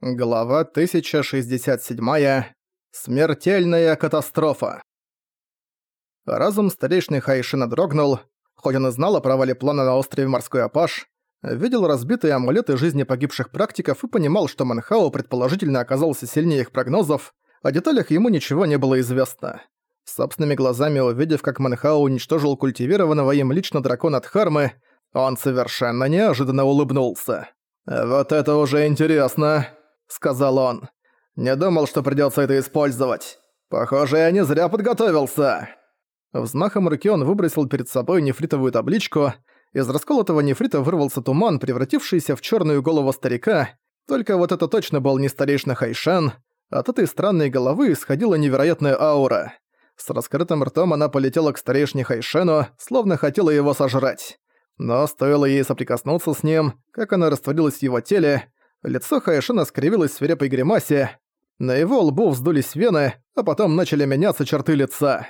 Глава 1067. Смертельная катастрофа. Разум старейшины Хайшина дрогнул, хоть он и знал о провале плана на острове Морской Апаш, видел разбитые амулеты жизни погибших практиков и понимал, что Манхао предположительно оказался сильнее их прогнозов, о деталях ему ничего не было известно. Собственными глазами увидев, как Манхао уничтожил культивированного им лично дракона Дхармы, он совершенно неожиданно улыбнулся. «Вот это уже интересно!» — сказал он. «Не думал, что придётся это использовать. Похоже, я не зря подготовился». Взмахом руки он выбросил перед собой нефритовую табличку. Из расколотого нефрита вырвался туман, превратившийся в чёрную голову старика. Только вот это точно был не старейшина Хайшан. От этой странной головы исходила невероятная аура. С раскрытым ртом она полетела к старейшине Хайшену, словно хотела его сожрать. Но стоило ей соприкоснуться с ним, как она растворилась в его теле, Лицо Хайшина скривилось в свирепой гримасе, на его лбу вздулись вены, а потом начали меняться черты лица.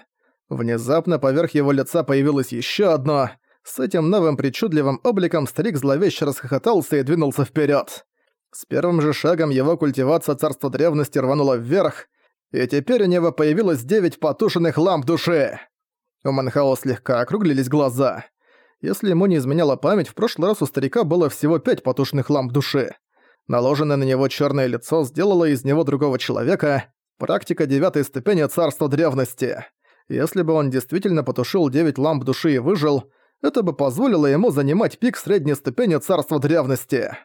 Внезапно поверх его лица появилось еще одно. С этим новым причудливым обликом старик зловеще расхохотался и двинулся вперед. С первым же шагом его культивация царства древности рванула вверх, и теперь у него появилось девять потушенных ламп души. У Манхао слегка округлились глаза. Если ему не изменяла память, в прошлый раз у старика было всего пять потушенных ламп души. Наложенное на него черное лицо сделало из него другого человека, практика девятой ступени царства древности. Если бы он действительно потушил девять ламп души и выжил, это бы позволило ему занимать пик средней ступени царства древности.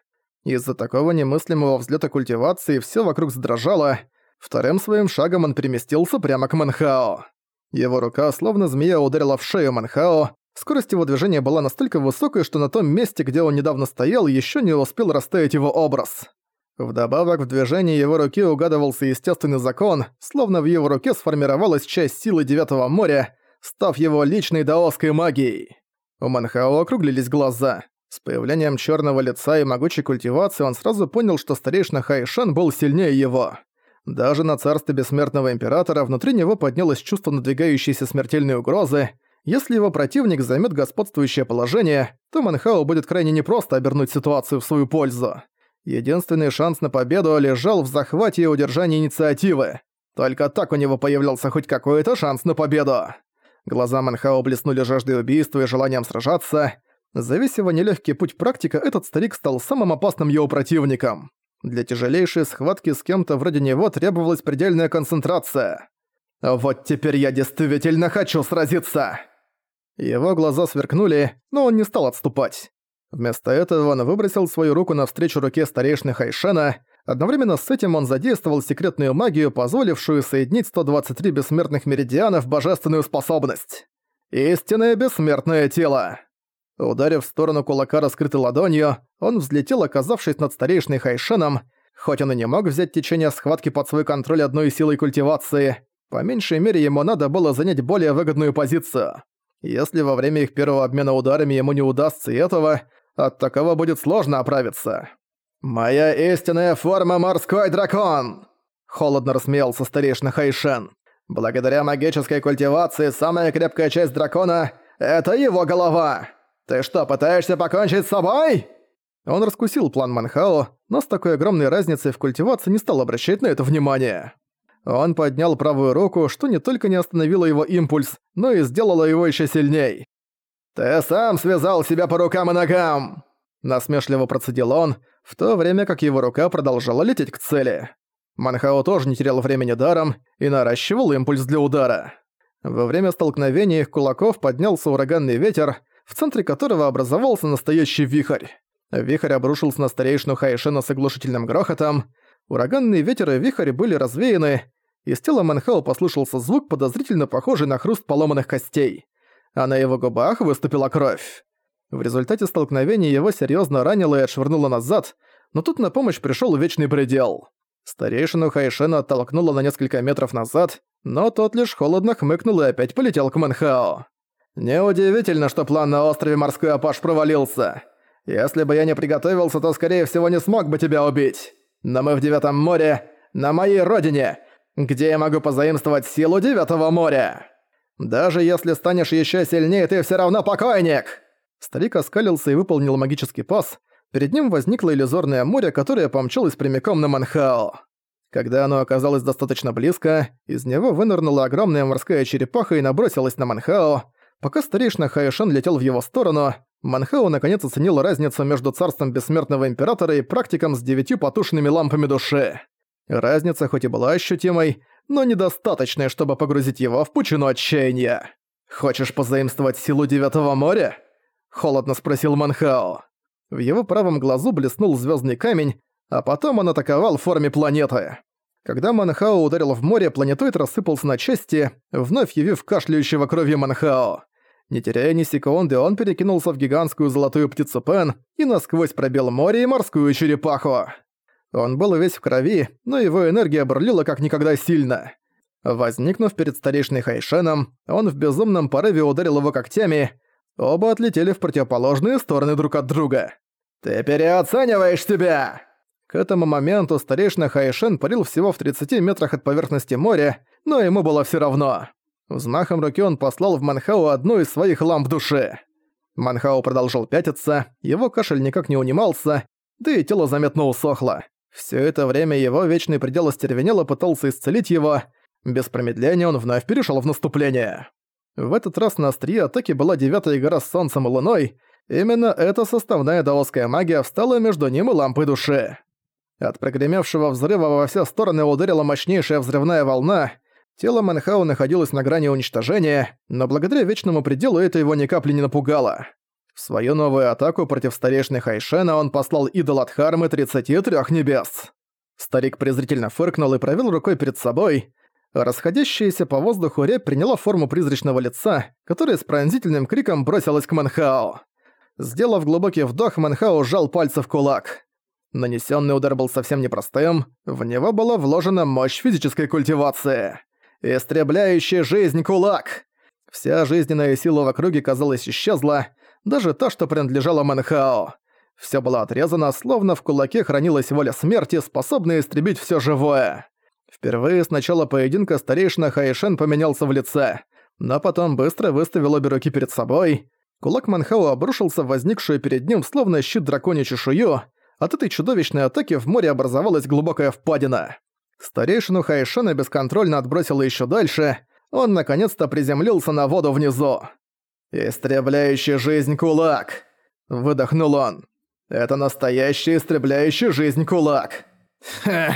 Из-за такого немыслимого взлета культивации все вокруг задрожало, вторым своим шагом он переместился прямо к Манхао. Его рука, словно змея, ударила в шею Манхао, Скорость его движения была настолько высокой, что на том месте, где он недавно стоял, еще не успел растаять его образ. Вдобавок в движении его руки угадывался естественный закон, словно в его руке сформировалась часть силы Девятого моря, став его личной даосской магией. У Манхао округлились глаза. С появлением черного лица и могучей культивации он сразу понял, что старейшина Хайшан был сильнее его. Даже на царстве Бессмертного Императора внутри него поднялось чувство надвигающейся смертельной угрозы, если его противник займет господствующее положение, то Манхау будет крайне непросто обернуть ситуацию в свою пользу. Единственный шанс на победу лежал в захвате и удержании инициативы. Только так у него появлялся хоть какой-то шанс на победу. Глаза Манхао блеснули жаждой убийства и желанием сражаться. Зависев его нелегкий путь практика, этот старик стал самым опасным его противником. Для тяжелейшей схватки с кем-то вроде него требовалась предельная концентрация. «Вот теперь я действительно хочу сразиться!» Его глаза сверкнули, но он не стал отступать. Вместо этого он выбросил свою руку навстречу руке старейшины Хайшена, одновременно с этим он задействовал секретную магию, позволившую соединить 123 бессмертных меридианов в божественную способность. Истинное бессмертное тело. Ударив в сторону кулака раскрытой ладонью, он взлетел, оказавшись над старейшиной Хайшеном, хоть он и не мог взять течение схватки под свой контроль одной силой культивации, по меньшей мере ему надо было занять более выгодную позицию. Если во время их первого обмена ударами ему не удастся этого, от такого будет сложно оправиться. «Моя истинная форма морской дракон!» Холодно рассмеялся старейшина Хайшен. «Благодаря магической культивации самая крепкая часть дракона — это его голова! Ты что, пытаешься покончить с собой?» Он раскусил план Манхао, но с такой огромной разницей в культивации не стал обращать на это внимание. Он поднял правую руку, что не только не остановило его импульс, но и сделало его еще сильней. «Ты сам связал себя по рукам и ногам!» Насмешливо процедил он, в то время как его рука продолжала лететь к цели. Манхао тоже не терял времени даром и наращивал импульс для удара. Во время столкновения их кулаков поднялся ураганный ветер, в центре которого образовался настоящий вихрь. Вихрь обрушился на старейшину Хайшена с оглушительным грохотом. Ураганный ветер и вихрь были развеяны, из тела Манхао послышался звук, подозрительно похожий на хруст поломанных костей. А на его губах выступила кровь. В результате столкновения его серьезно ранило и отшвырнуло назад, но тут на помощь пришел Вечный Предел. Старейшину Хайшена оттолкнуло на несколько метров назад, но тот лишь холодно хмыкнул и опять полетел к Манхао. «Неудивительно, что план на острове Морской Апаш провалился. Если бы я не приготовился, то, скорее всего, не смог бы тебя убить. Но мы в Девятом море, на моей родине, где я могу позаимствовать силу Девятого моря. Даже если станешь еще сильнее, ты все равно покойник!» Старик оскалился и выполнил магический пас. Перед ним возникло иллюзорное море, которое помчалось прямиком на Манхао. Когда оно оказалось достаточно близко, из него вынырнула огромная морская черепаха и набросилась на Манхао. Пока старейшина Хаишен летел в его сторону, Манхао наконец оценил разницу между царством бессмертного императора и практиком с девятью потушенными лампами души. Разница хоть и была ощутимой, но недостаточная, чтобы погрузить его в пучину отчаяния. «Хочешь позаимствовать силу Девятого моря?» – холодно спросил Манхао. В его правом глазу блеснул звездный камень, а потом он атаковал в форме планеты. Когда Манхао ударил в море, планетоид рассыпался на части, вновь явив кашляющего кровью Манхао. Не теряя ни секунды, он перекинулся в гигантскую золотую птицу Пен и насквозь пробил море и морскую черепаху. Он был весь в крови, но его энергия бурлила как никогда сильно. Возникнув перед старейшиной Хайшеном, он в безумном порыве ударил его когтями. Оба отлетели в противоположные стороны друг от друга. «Ты переоцениваешь себя!» К этому моменту старейшина Хайшен парил всего в 30 метрах от поверхности моря, но ему было все равно. Взмахом руки он послал в Манхау одну из своих ламп души. Манхау продолжал пятиться, его кашель никак не унимался, да и тело заметно усохло. Все это время его вечный предел остервенело пытался исцелить его. Без промедления он вновь перешел в наступление. В этот раз на острие атаки была девятая гора с солнцем и луной. Именно эта составная даосская магия встала между ним и лампой души. От прогремевшего взрыва во все стороны ударила мощнейшая взрывная волна. Тело Манхау находилось на грани уничтожения, но благодаря вечному пределу это его ни капли не напугало. В свою новую атаку против старейшины Хайшена он послал идол от Хармы 33 небес. Старик презрительно фыркнул и провел рукой перед собой. Расходящаяся по воздуху рябь приняла форму призрачного лица, которое с пронзительным криком бросилось к Манхао. Сделав глубокий вдох, Манхао сжал пальцы в кулак. Нанесенный удар был совсем непростым, в него была вложена мощь физической культивации. Истребляющая жизнь кулак! Вся жизненная сила в округе, казалось, исчезла, даже та, что принадлежала Манхао. Все было отрезано, словно в кулаке хранилась воля смерти, способная истребить все живое. Впервые с начала поединка старейшина Хайшен поменялся в лице, но потом быстро выставил обе руки перед собой. Кулак Манхао обрушился в возникшую перед ним словно щит драконью чешую. От этой чудовищной атаки в море образовалась глубокая впадина. Старейшину Хайшена бесконтрольно отбросило еще дальше. Он наконец-то приземлился на воду внизу. «Истребляющий жизнь кулак!» – выдохнул он. «Это настоящий истребляющий жизнь кулак!» «Ха,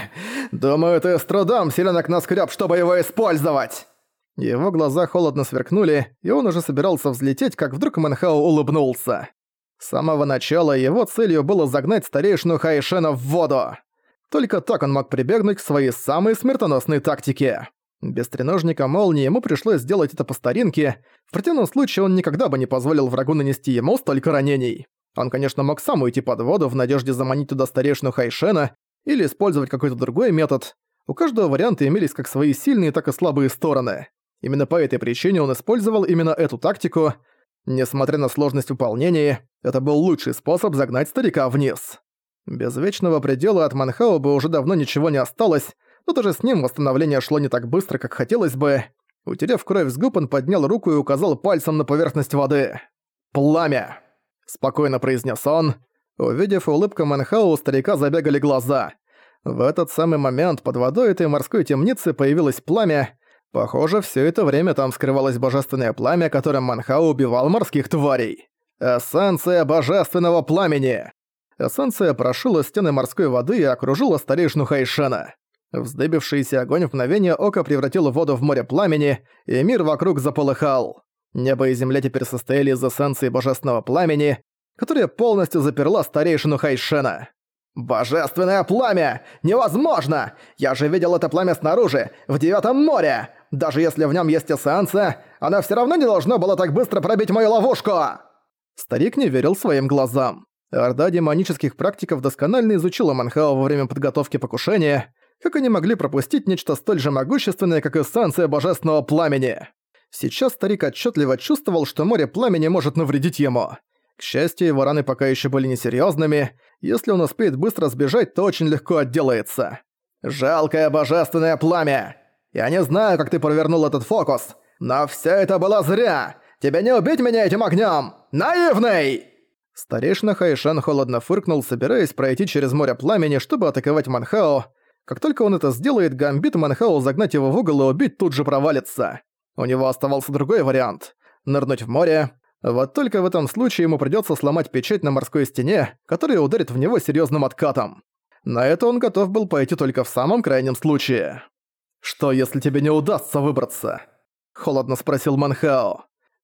думаю, ты с трудом силенок наскреб, чтобы его использовать!» Его глаза холодно сверкнули, и он уже собирался взлететь, как вдруг Мэнхао улыбнулся. С самого начала его целью было загнать старейшину Хайшена в воду. Только так он мог прибегнуть к своей самой смертоносной тактике. Без треножника молнии ему пришлось сделать это по старинке, в противном случае он никогда бы не позволил врагу нанести ему столько ранений. Он, конечно, мог сам уйти под воду в надежде заманить туда старейшину Хайшена или использовать какой-то другой метод. У каждого варианта имелись как свои сильные, так и слабые стороны. Именно по этой причине он использовал именно эту тактику. Несмотря на сложность выполнения, это был лучший способ загнать старика вниз. Без вечного предела от Манхао бы уже давно ничего не осталось, но даже с ним восстановление шло не так быстро, как хотелось бы. Утерев кровь с губ, он поднял руку и указал пальцем на поверхность воды. «Пламя!» – спокойно произнес он. Увидев улыбку Манхау, у старика забегали глаза. В этот самый момент под водой этой морской темницы появилось пламя. Похоже, все это время там скрывалось божественное пламя, которым Манхау убивал морских тварей. Эссенция божественного пламени! Эссенция прошила стены морской воды и окружила старейшину Хайшена. Вздыбившийся огонь в мгновение ока превратил воду в море пламени, и мир вокруг заполыхал. Небо и земля теперь состояли из эссенции божественного пламени, которая полностью заперла старейшину Хайшена. «Божественное пламя! Невозможно! Я же видел это пламя снаружи, в Девятом море! Даже если в нем есть эссенция, она все равно не должна была так быстро пробить мою ловушку!» Старик не верил своим глазам. Орда демонических практиков досконально изучила Манхао во время подготовки покушения, как они могли пропустить нечто столь же могущественное, как эссенция божественного пламени? Сейчас старик отчетливо чувствовал, что море пламени может навредить ему. К счастью, его раны пока еще были несерьезными. Если он успеет быстро сбежать, то очень легко отделается. «Жалкое божественное пламя! Я не знаю, как ты провернул этот фокус, но все это было зря! Тебе не убить меня этим огнем! Наивный!» Старейшина Хайшан холодно фыркнул, собираясь пройти через море пламени, чтобы атаковать Манхао. Как только он это сделает, гамбит Манхао загнать его в угол и убить тут же провалится. У него оставался другой вариант — нырнуть в море. Вот только в этом случае ему придётся сломать печать на морской стене, которая ударит в него серьёзным откатом. На это он готов был пойти только в самом крайнем случае. «Что, если тебе не удастся выбраться?» — холодно спросил Манхао.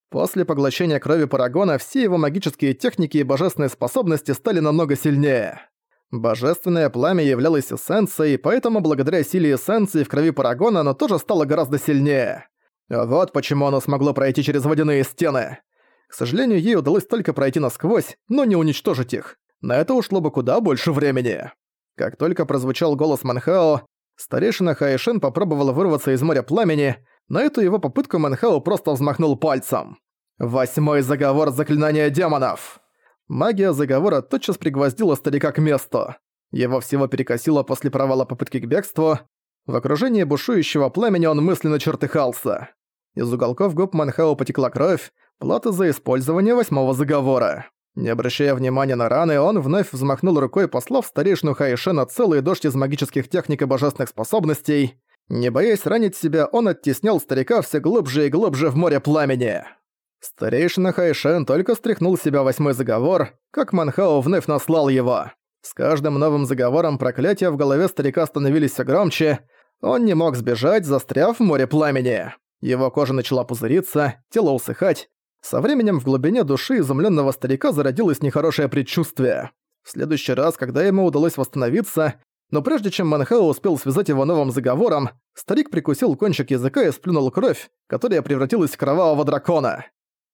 После поглощения крови Парагона все его магические техники и божественные способности стали намного сильнее. Божественное пламя являлось эссенцией, поэтому благодаря силе эссенции в крови Парагона оно тоже стало гораздо сильнее. Вот почему оно смогло пройти через водяные стены. К сожалению, ей удалось только пройти насквозь, но не уничтожить их. На это ушло бы куда больше времени. Как только прозвучал голос Манхао, старейшина Хайшен попробовал вырваться из моря пламени, на эту его попытку Манхао просто взмахнул пальцем. «Восьмой заговор заклинания демонов!» Магия заговора тотчас пригвоздила старика к месту. Его всего перекосило после провала попытки к бегству. В окружении бушующего пламени он мысленно чертыхался. Из уголков губ Манхао потекла кровь, плата за использование восьмого заговора. Не обращая внимания на раны, он вновь взмахнул рукой, послав старейшину Хайшена целый дождь из магических техник и божественных способностей. Не боясь ранить себя, он оттеснял старика все глубже и глубже в море пламени. Старейшина Хайшен только стряхнул себя восьмой заговор, как Манхао вновь наслал его. С каждым новым заговором проклятия в голове старика становились все громче, он не мог сбежать, застряв в море пламени. Его кожа начала пузыриться, тело усыхать, со временем в глубине души изумленного старика зародилось нехорошее предчувствие. В следующий раз, когда ему удалось восстановиться, но прежде чем Манхао успел связать его новым заговором, старик прикусил кончик языка и сплюнул кровь, которая превратилась в кровавого дракона.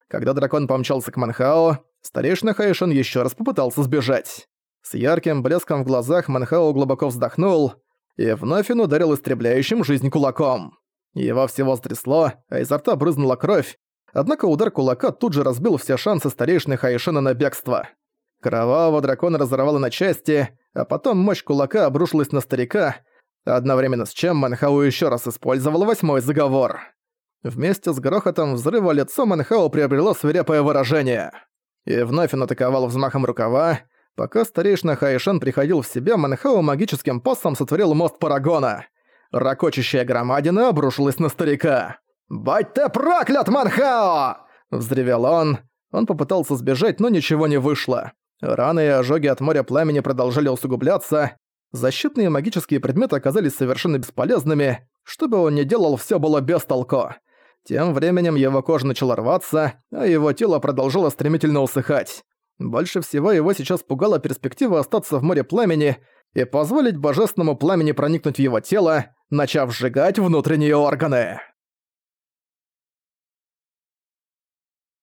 Когда дракон помчался к Манхао, старейшина Хайшин еще раз попытался сбежать. С ярким блеском в глазах Манхао глубоко вздохнул, и вновь он ударил истребляющим жизнь кулаком. Его всего стрясло, а изо рта брызнула кровь, Однако удар кулака тут же разбил все шансы старейшины Хайшина на бегство. Кровавого дракона разорвало на части, а потом мощь кулака обрушилась на старика, одновременно с чем Манхау еще раз использовал восьмой заговор. Вместе с грохотом взрыва лицо Манхау приобрело свирепое выражение. И вновь он атаковал взмахом рукава. Пока старейшина Хайшен приходил в себя, Манхау магическим постом сотворил мост Парагона. Рокочущая громадина обрушилась на старика. «Будь ты проклят, Манхао!» – взревел он. Он попытался сбежать, но ничего не вышло. Раны и ожоги от моря пламени продолжали усугубляться. Защитные магические предметы оказались совершенно бесполезными. Что бы он ни делал, все было без толку. Тем временем его кожа начала рваться, а его тело продолжало стремительно усыхать. Больше всего его сейчас пугала перспектива остаться в море пламени и позволить божественному пламени проникнуть в его тело, начав сжигать внутренние органы.